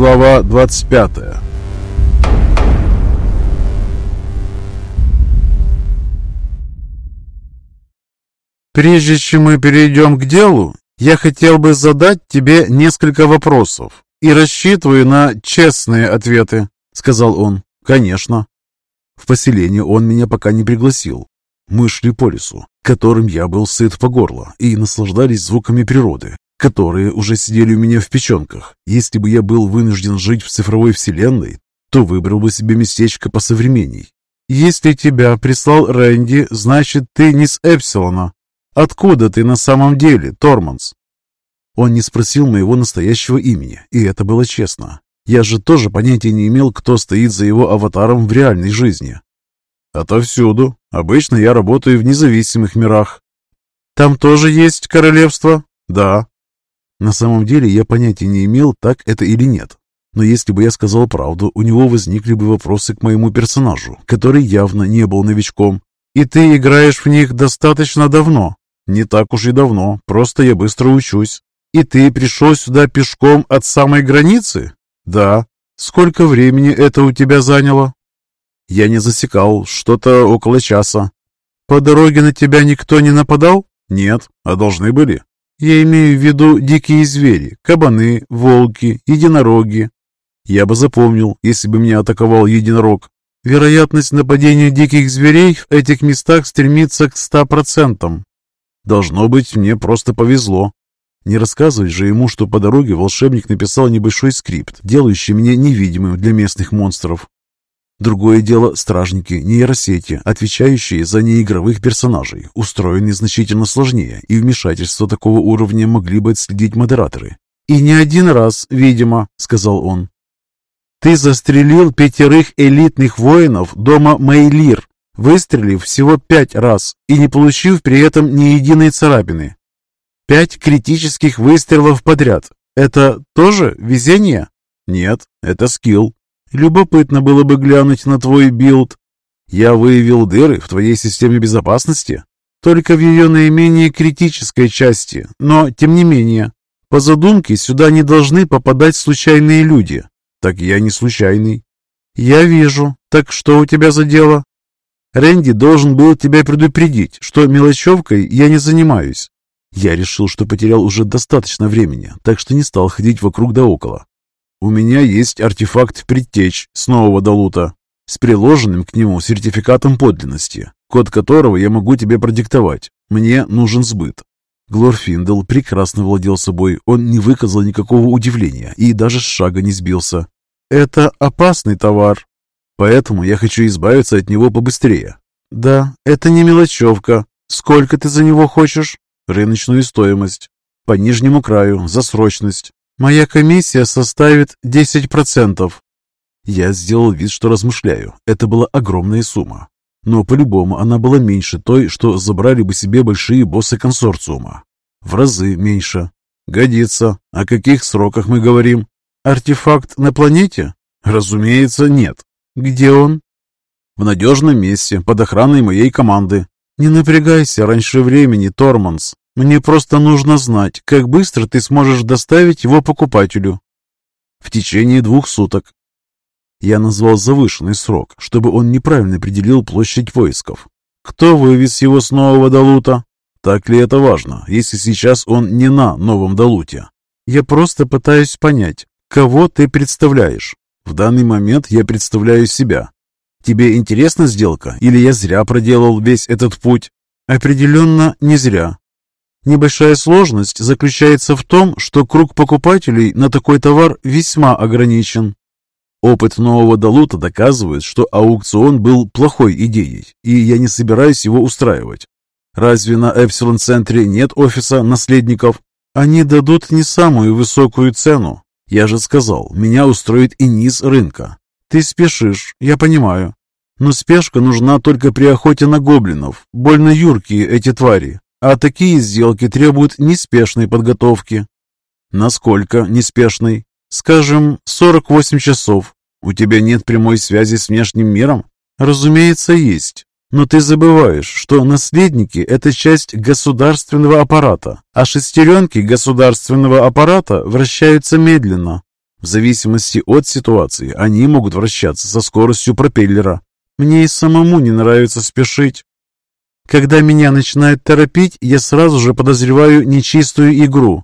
Глава 25 Прежде чем мы перейдем к делу, я хотел бы задать тебе несколько вопросов и рассчитываю на честные ответы, сказал он. Конечно. В поселение он меня пока не пригласил. Мы шли по лесу, которым я был сыт по горло, и наслаждались звуками природы, которые уже сидели у меня в печенках. Если бы я был вынужден жить в цифровой вселенной, то выбрал бы себе местечко посовременней. Если тебя прислал Рэнди, значит, ты не с Эпсилона. Откуда ты на самом деле, Торманс? Он не спросил моего настоящего имени, и это было честно. Я же тоже понятия не имел, кто стоит за его аватаром в реальной жизни. Отовсюду. Обычно я работаю в независимых мирах. Там тоже есть королевство? Да. На самом деле я понятия не имел, так это или нет. Но если бы я сказал правду, у него возникли бы вопросы к моему персонажу, который явно не был новичком. И ты играешь в них достаточно давно? Не так уж и давно, просто я быстро учусь. И ты пришел сюда пешком от самой границы? Да. Сколько времени это у тебя заняло? Я не засекал, что-то около часа. По дороге на тебя никто не нападал? Нет, а должны были. Я имею в виду дикие звери, кабаны, волки, единороги. Я бы запомнил, если бы меня атаковал единорог. Вероятность нападения диких зверей в этих местах стремится к ста процентам. Должно быть, мне просто повезло. Не рассказывать же ему, что по дороге волшебник написал небольшой скрипт, делающий меня невидимым для местных монстров. Другое дело стражники, нейросети, отвечающие за неигровых персонажей, устроены значительно сложнее, и вмешательство такого уровня могли бы отследить модераторы. «И не один раз, видимо», — сказал он. «Ты застрелил пятерых элитных воинов дома Мейлир, выстрелив всего пять раз и не получив при этом ни единой царапины. Пять критических выстрелов подряд. Это тоже везение?» «Нет, это скилл», Любопытно было бы глянуть на твой билд. Я выявил дыры в твоей системе безопасности, только в ее наименее критической части, но тем не менее. По задумке сюда не должны попадать случайные люди. Так я не случайный. Я вижу. Так что у тебя за дело? Рэнди должен был тебя предупредить, что мелочевкой я не занимаюсь. Я решил, что потерял уже достаточно времени, так что не стал ходить вокруг да около. У меня есть артефакт предтеч с нового Далута с приложенным к нему сертификатом подлинности, код которого я могу тебе продиктовать. Мне нужен сбыт. Глорфиндел прекрасно владел собой, он не выказал никакого удивления и даже с шага не сбился. «Это опасный товар, поэтому я хочу избавиться от него побыстрее». «Да, это не мелочевка. Сколько ты за него хочешь?» «Рыночную стоимость. По нижнему краю, за срочность. Моя комиссия составит 10%. Я сделал вид, что размышляю. Это была огромная сумма. Но по-любому она была меньше той, что забрали бы себе большие боссы консорциума. В разы меньше. Годится. О каких сроках мы говорим? Артефакт на планете? Разумеется, нет. Где он? В надежном месте, под охраной моей команды. Не напрягайся раньше времени, Торманс. Мне просто нужно знать, как быстро ты сможешь доставить его покупателю. В течение двух суток. Я назвал завышенный срок, чтобы он неправильно определил площадь войсков. Кто вывез его с нового Далута? Так ли это важно, если сейчас он не на новом Далуте? Я просто пытаюсь понять, кого ты представляешь. В данный момент я представляю себя. Тебе интересна сделка, или я зря проделал весь этот путь? Определенно не зря. Небольшая сложность заключается в том, что круг покупателей на такой товар весьма ограничен. Опыт нового Далута доказывает, что аукцион был плохой идеей, и я не собираюсь его устраивать. Разве на Эпсилон-центре нет офиса наследников? Они дадут не самую высокую цену. Я же сказал, меня устроит и низ рынка. Ты спешишь, я понимаю. Но спешка нужна только при охоте на гоблинов. Больно юркие эти твари. А такие сделки требуют неспешной подготовки. Насколько неспешной? Скажем, 48 часов. У тебя нет прямой связи с внешним миром? Разумеется, есть. Но ты забываешь, что наследники – это часть государственного аппарата, а шестеренки государственного аппарата вращаются медленно. В зависимости от ситуации они могут вращаться со скоростью пропеллера. Мне и самому не нравится спешить. Когда меня начинают торопить, я сразу же подозреваю нечистую игру.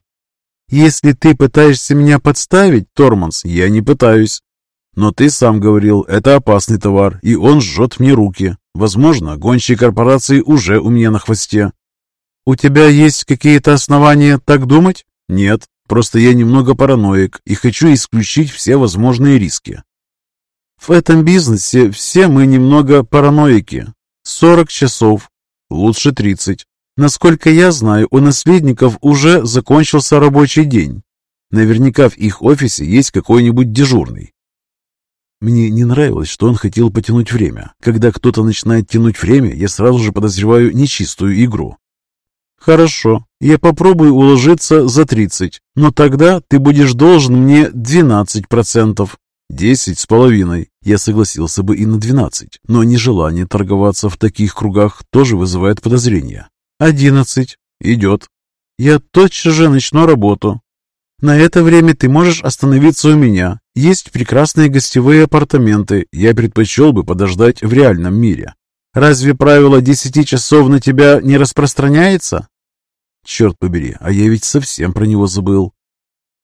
Если ты пытаешься меня подставить, Торманс, я не пытаюсь. Но ты сам говорил, это опасный товар, и он жжет мне руки. Возможно, гончие корпорации уже у меня на хвосте. У тебя есть какие-то основания так думать? Нет, просто я немного параноик и хочу исключить все возможные риски. В этом бизнесе все мы немного параноики. 40 часов, лучше 30. Насколько я знаю, у наследников уже закончился рабочий день. Наверняка в их офисе есть какой-нибудь дежурный. Мне не нравилось, что он хотел потянуть время. Когда кто-то начинает тянуть время, я сразу же подозреваю нечистую игру. «Хорошо, я попробую уложиться за 30, но тогда ты будешь должен мне 12%. «Десять с половиной». Я согласился бы и на двенадцать, но нежелание торговаться в таких кругах тоже вызывает подозрения. «Одиннадцать». «Идет». «Я тотчас же начну работу. На это время ты можешь остановиться у меня. Есть прекрасные гостевые апартаменты. Я предпочел бы подождать в реальном мире. Разве правило десяти часов на тебя не распространяется?» «Черт побери, а я ведь совсем про него забыл.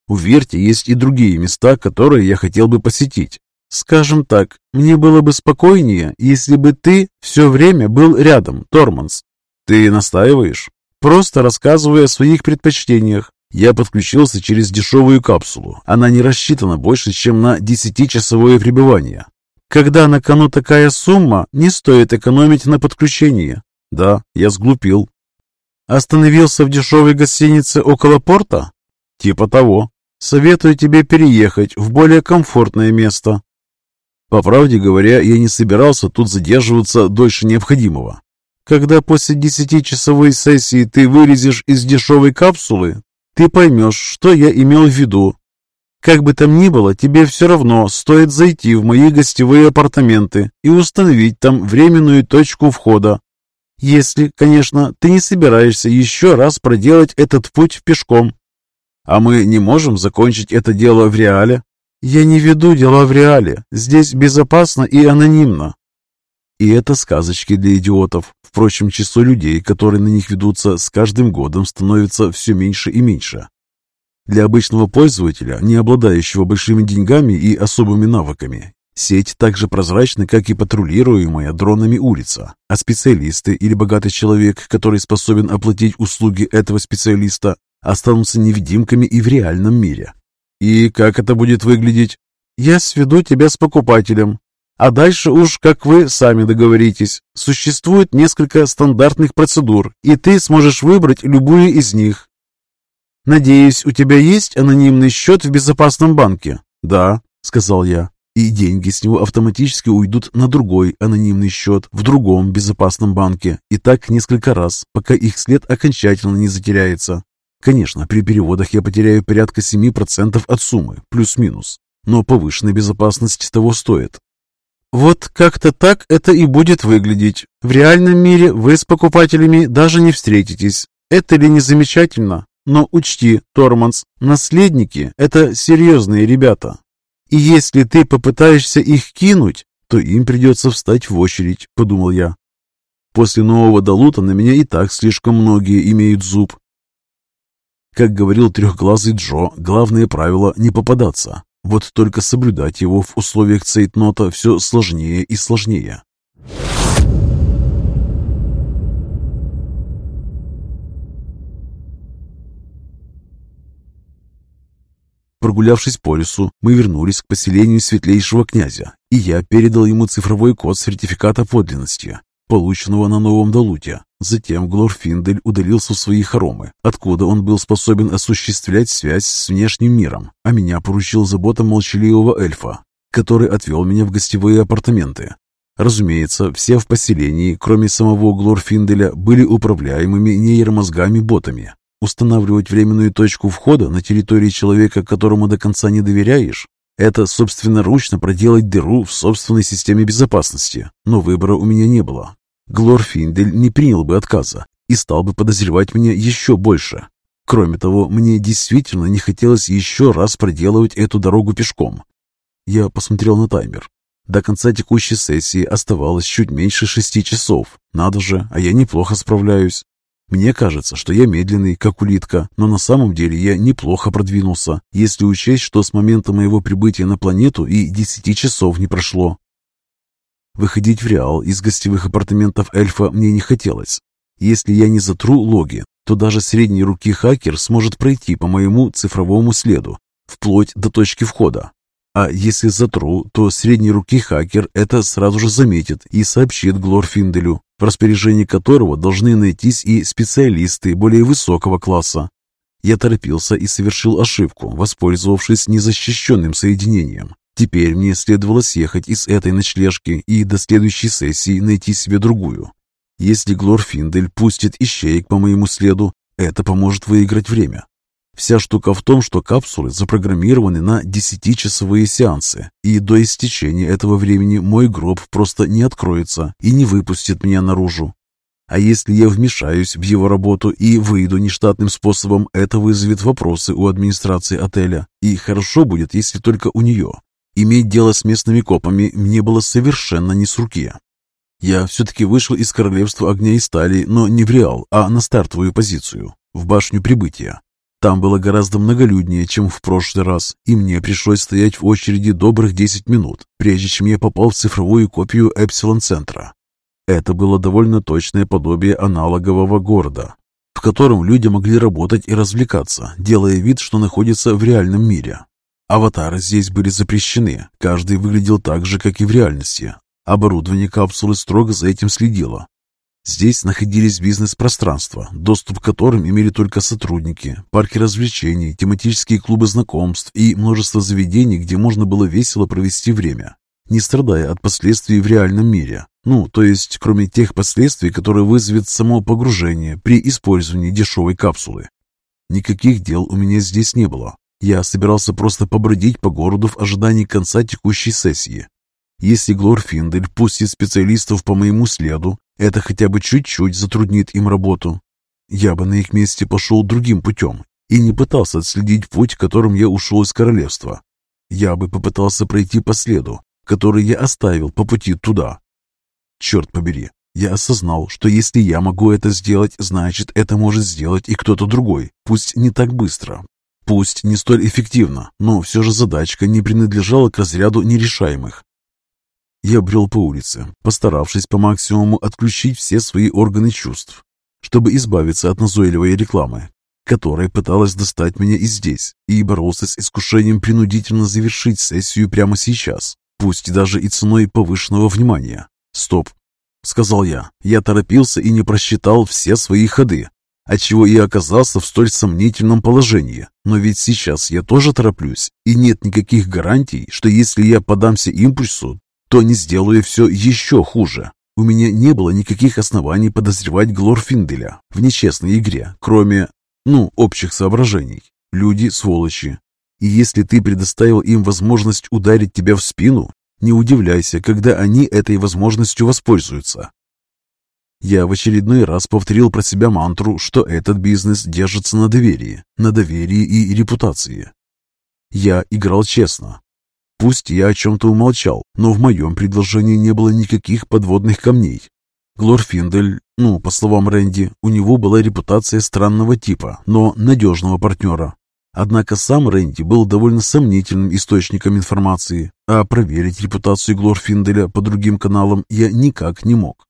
У Верти есть и другие места, которые я хотел бы посетить. Скажем так, мне было бы спокойнее, если бы ты все время был рядом, Торманс. Ты настаиваешь? Просто рассказывая о своих предпочтениях. Я подключился через дешевую капсулу. Она не рассчитана больше, чем на десятичасовое пребывание. Когда на кону такая сумма, не стоит экономить на подключении. Да, я сглупил. Остановился в дешевой гостинице около порта? Типа того. Советую тебе переехать в более комфортное место. По правде говоря, я не собирался тут задерживаться дольше необходимого. Когда после десятичасовой сессии ты вылезешь из дешевой капсулы, ты поймешь, что я имел в виду. Как бы там ни было, тебе все равно стоит зайти в мои гостевые апартаменты и установить там временную точку входа. Если, конечно, ты не собираешься еще раз проделать этот путь пешком. А мы не можем закончить это дело в реале? Я не веду дела в реале. Здесь безопасно и анонимно. И это сказочки для идиотов. Впрочем, число людей, которые на них ведутся, с каждым годом становится все меньше и меньше. Для обычного пользователя, не обладающего большими деньгами и особыми навыками, сеть так же прозрачна, как и патрулируемая дронами улица, а специалисты или богатый человек, который способен оплатить услуги этого специалиста, останутся невидимками и в реальном мире. И как это будет выглядеть? Я сведу тебя с покупателем, а дальше уж как вы сами договоритесь. Существует несколько стандартных процедур, и ты сможешь выбрать любую из них. Надеюсь, у тебя есть анонимный счет в безопасном банке? Да, сказал я. И деньги с него автоматически уйдут на другой анонимный счет в другом безопасном банке. И так несколько раз, пока их след окончательно не затеряется. Конечно, при переводах я потеряю порядка 7% от суммы, плюс-минус, но повышенная безопасность того стоит. Вот как-то так это и будет выглядеть. В реальном мире вы с покупателями даже не встретитесь. Это ли не замечательно? Но учти, Торманс, наследники – это серьезные ребята. И если ты попытаешься их кинуть, то им придется встать в очередь, подумал я. После нового Далута на меня и так слишком многие имеют зуб, как говорил трехглазый Джо, главное правило – не попадаться. Вот только соблюдать его в условиях цейтнота все сложнее и сложнее. Прогулявшись по лесу, мы вернулись к поселению светлейшего князя, и я передал ему цифровой код сертификата подлинности полученного на Новом Далуте. Затем Глорфиндель удалился в свои хоромы, откуда он был способен осуществлять связь с внешним миром, а меня поручил забота молчаливого эльфа, который отвел меня в гостевые апартаменты. Разумеется, все в поселении, кроме самого Глорфинделя, были управляемыми нейромозгами-ботами. Устанавливать временную точку входа на территории человека, которому до конца не доверяешь, это собственноручно проделать дыру в собственной системе безопасности, но выбора у меня не было. Глорфиндель не принял бы отказа и стал бы подозревать меня еще больше. Кроме того, мне действительно не хотелось еще раз проделывать эту дорогу пешком. Я посмотрел на таймер. До конца текущей сессии оставалось чуть меньше шести часов. Надо же, а я неплохо справляюсь. Мне кажется, что я медленный, как улитка, но на самом деле я неплохо продвинулся, если учесть, что с момента моего прибытия на планету и десяти часов не прошло. Выходить в Реал из гостевых апартаментов эльфа мне не хотелось. Если я не затру логи, то даже средней руки хакер сможет пройти по моему цифровому следу, вплоть до точки входа. А если затру, то средней руки хакер это сразу же заметит и сообщит Глорфинделю, в распоряжении которого должны найтись и специалисты более высокого класса. Я торопился и совершил ошибку, воспользовавшись незащищенным соединением. Теперь мне следовало съехать из этой ночлежки и до следующей сессии найти себе другую. Если Глорфиндель пустит ищеек по моему следу, это поможет выиграть время. Вся штука в том, что капсулы запрограммированы на 10-часовые сеансы, и до истечения этого времени мой гроб просто не откроется и не выпустит меня наружу. А если я вмешаюсь в его работу и выйду нештатным способом, это вызовет вопросы у администрации отеля. И хорошо будет, если только у нее. Иметь дело с местными копами мне было совершенно не с руки. Я все-таки вышел из королевства огня и стали, но не в Реал, а на стартовую позицию, в башню прибытия. Там было гораздо многолюднее, чем в прошлый раз, и мне пришлось стоять в очереди добрых 10 минут, прежде чем я попал в цифровую копию Эпсилон-центра. Это было довольно точное подобие аналогового города, в котором люди могли работать и развлекаться, делая вид, что находятся в реальном мире. Аватары здесь были запрещены, каждый выглядел так же, как и в реальности. Оборудование капсулы строго за этим следило, Здесь находились бизнес-пространства, доступ к которым имели только сотрудники, парки развлечений, тематические клубы знакомств и множество заведений, где можно было весело провести время, не страдая от последствий в реальном мире. Ну, то есть, кроме тех последствий, которые вызовет само погружение при использовании дешевой капсулы. Никаких дел у меня здесь не было. Я собирался просто побродить по городу в ожидании конца текущей сессии. Если Глорфиндель пустит специалистов по моему следу, это хотя бы чуть-чуть затруднит им работу. Я бы на их месте пошел другим путем и не пытался отследить путь, которым я ушел из королевства. Я бы попытался пройти по следу, который я оставил по пути туда. Черт побери, я осознал, что если я могу это сделать, значит, это может сделать и кто-то другой, пусть не так быстро, пусть не столь эффективно, но все же задачка не принадлежала к разряду нерешаемых. Я брел по улице, постаравшись по максимуму отключить все свои органы чувств, чтобы избавиться от назойливой рекламы, которая пыталась достать меня и здесь, и боролся с искушением принудительно завершить сессию прямо сейчас, пусть даже и ценой повышенного внимания. «Стоп!» — сказал я. Я торопился и не просчитал все свои ходы, отчего и оказался в столь сомнительном положении. Но ведь сейчас я тоже тороплюсь, и нет никаких гарантий, что если я подамся импульсу, то не сделаю все еще хуже. У меня не было никаких оснований подозревать Глорфинделя в нечестной игре, кроме, ну, общих соображений. Люди – сволочи. И если ты предоставил им возможность ударить тебя в спину, не удивляйся, когда они этой возможностью воспользуются. Я в очередной раз повторил про себя мантру, что этот бизнес держится на доверии, на доверии и репутации. Я играл честно, Пусть я о чем-то умолчал, но в моем предложении не было никаких подводных камней. Глорфиндель, ну, по словам Рэнди, у него была репутация странного типа, но надежного партнера. Однако сам Рэнди был довольно сомнительным источником информации, а проверить репутацию Глорфинделя по другим каналам я никак не мог.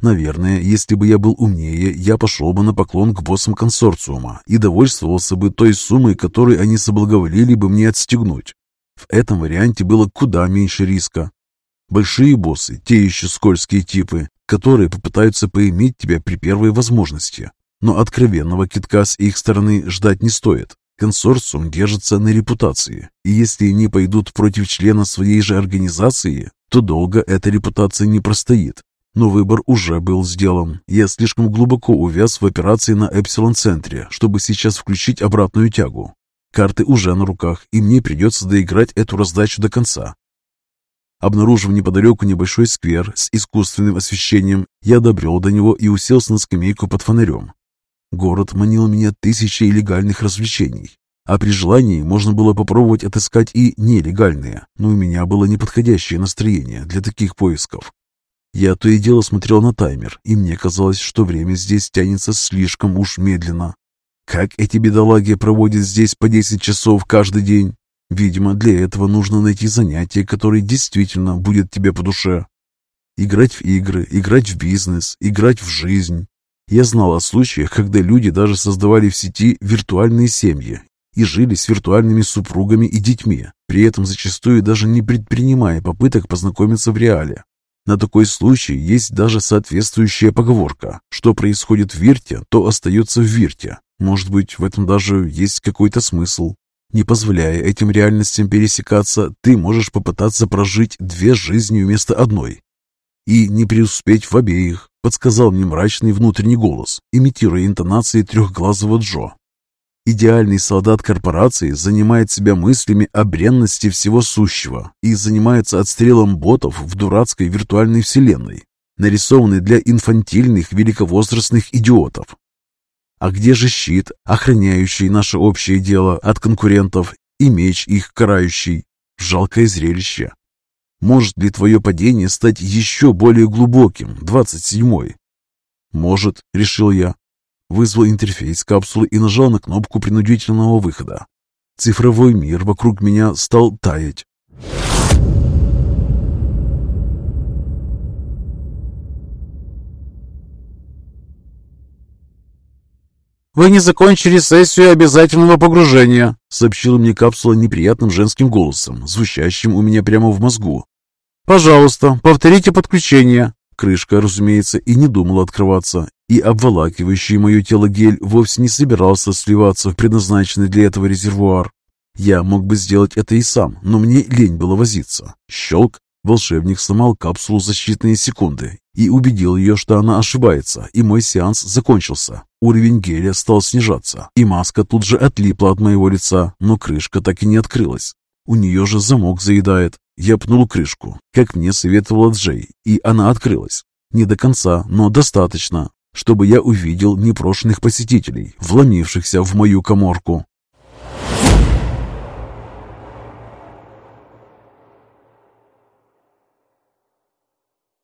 Наверное, если бы я был умнее, я пошел бы на поклон к боссам консорциума и довольствовался бы той суммой, которой они соблаговолили бы мне отстегнуть. В этом варианте было куда меньше риска. Большие боссы, те еще скользкие типы, которые попытаются поиметь тебя при первой возможности. Но откровенного китка с их стороны ждать не стоит. Консорциум держится на репутации, и если они пойдут против члена своей же организации, то долго эта репутация не простоит. Но выбор уже был сделан. Я слишком глубоко увяз в операции на Эпсилон-центре, чтобы сейчас включить обратную тягу. Карты уже на руках, и мне придется доиграть эту раздачу до конца. Обнаружив неподалеку небольшой сквер с искусственным освещением, я добрел до него и уселся на скамейку под фонарем. Город манил меня тысячей легальных развлечений. А при желании можно было попробовать отыскать и нелегальные, но у меня было неподходящее настроение для таких поисков. Я то и дело смотрел на таймер, и мне казалось, что время здесь тянется слишком уж медленно. Как эти бедолаги проводят здесь по 10 часов каждый день? Видимо, для этого нужно найти занятие, которое действительно будет тебе по душе. Играть в игры, играть в бизнес, играть в жизнь. Я знал о случаях, когда люди даже создавали в сети виртуальные семьи и жили с виртуальными супругами и детьми, при этом зачастую даже не предпринимая попыток познакомиться в реале. На такой случай есть даже соответствующая поговорка «Что происходит в Вирте, то остается в Вирте». Может быть, в этом даже есть какой-то смысл. Не позволяя этим реальностям пересекаться, ты можешь попытаться прожить две жизни вместо одной. И не преуспеть в обеих, подсказал мне мрачный внутренний голос, имитируя интонации трехглазого Джо. Идеальный солдат корпорации занимает себя мыслями о бренности всего сущего и занимается отстрелом ботов в дурацкой виртуальной вселенной, нарисованной для инфантильных великовозрастных идиотов. А где же щит, охраняющий наше общее дело от конкурентов, и меч их карающий? Жалкое зрелище. Может ли твое падение стать еще более глубоким, двадцать седьмой? Может, решил я, Вызвал интерфейс капсулы и нажал на кнопку принудительного выхода. Цифровой мир вокруг меня стал таять. «Вы не закончили сессию обязательного погружения», сообщила мне капсула неприятным женским голосом, звучащим у меня прямо в мозгу. «Пожалуйста, повторите подключение». Крышка, разумеется, и не думала открываться, и обволакивающий мое тело гель вовсе не собирался сливаться в предназначенный для этого резервуар. Я мог бы сделать это и сам, но мне лень было возиться. Щелк. Волшебник сломал капсулу за считанные секунды и убедил ее, что она ошибается, и мой сеанс закончился. Уровень геля стал снижаться, и маска тут же отлипла от моего лица, но крышка так и не открылась. У нее же замок заедает. Я пнул крышку, как мне советовала Джей, и она открылась. Не до конца, но достаточно, чтобы я увидел непрошенных посетителей, вломившихся в мою коморку.